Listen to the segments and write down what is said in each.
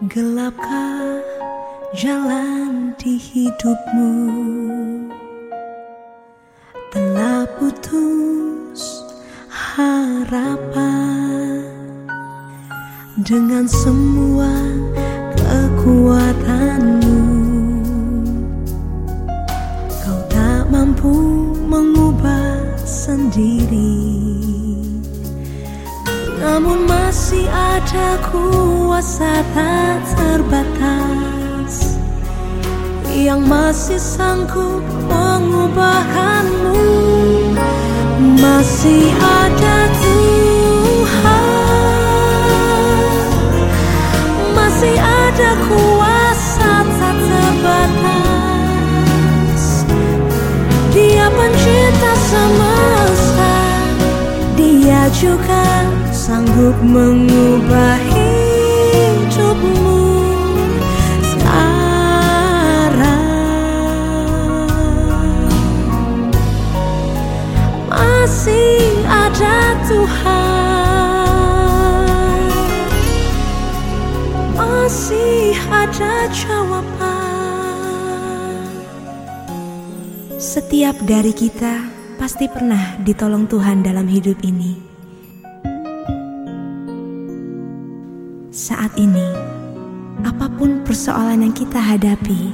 Gelapkah jalan di hidupmu? Telah putus harapan Dengan semua kekuatanmu. Kau tak mampu mengubah sendiri namun masih ada kuasa tak terbatas Yang masih sanggup mengubahkanmu. Masih ada Tuhan Masih ada kuasa tak terbatas. Dia pencipta semesta Dia juga sanggup mengubah setiap dari kita pasti pernah ditolong Tuhan dalam hidup ini. Saat ini, apa pun persoalan yang kita hadapi,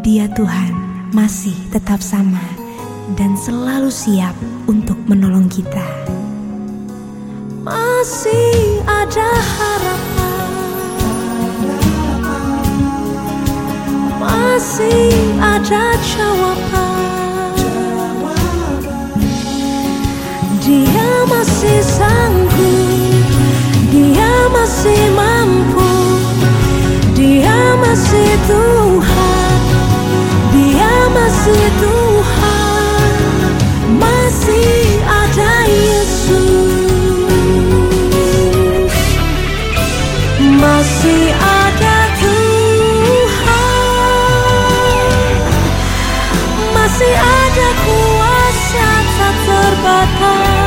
Dia Tuhan masih tetap sama dan selalu siap untuk menolong kita. Masih ada harapan, masih ada jawaban. Dia masih sanggup, dia masih mampu, dia masih Tuhan, dia masih Tuhan, masih ada Tuhan, masih ada kuasa tak terbatas.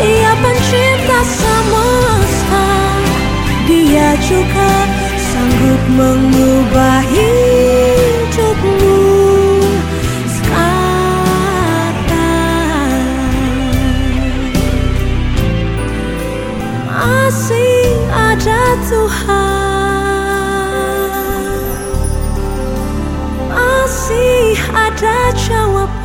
Dia pencipta semesta Dia juga sanggup mengubah Tuhan. Masih ada jawaban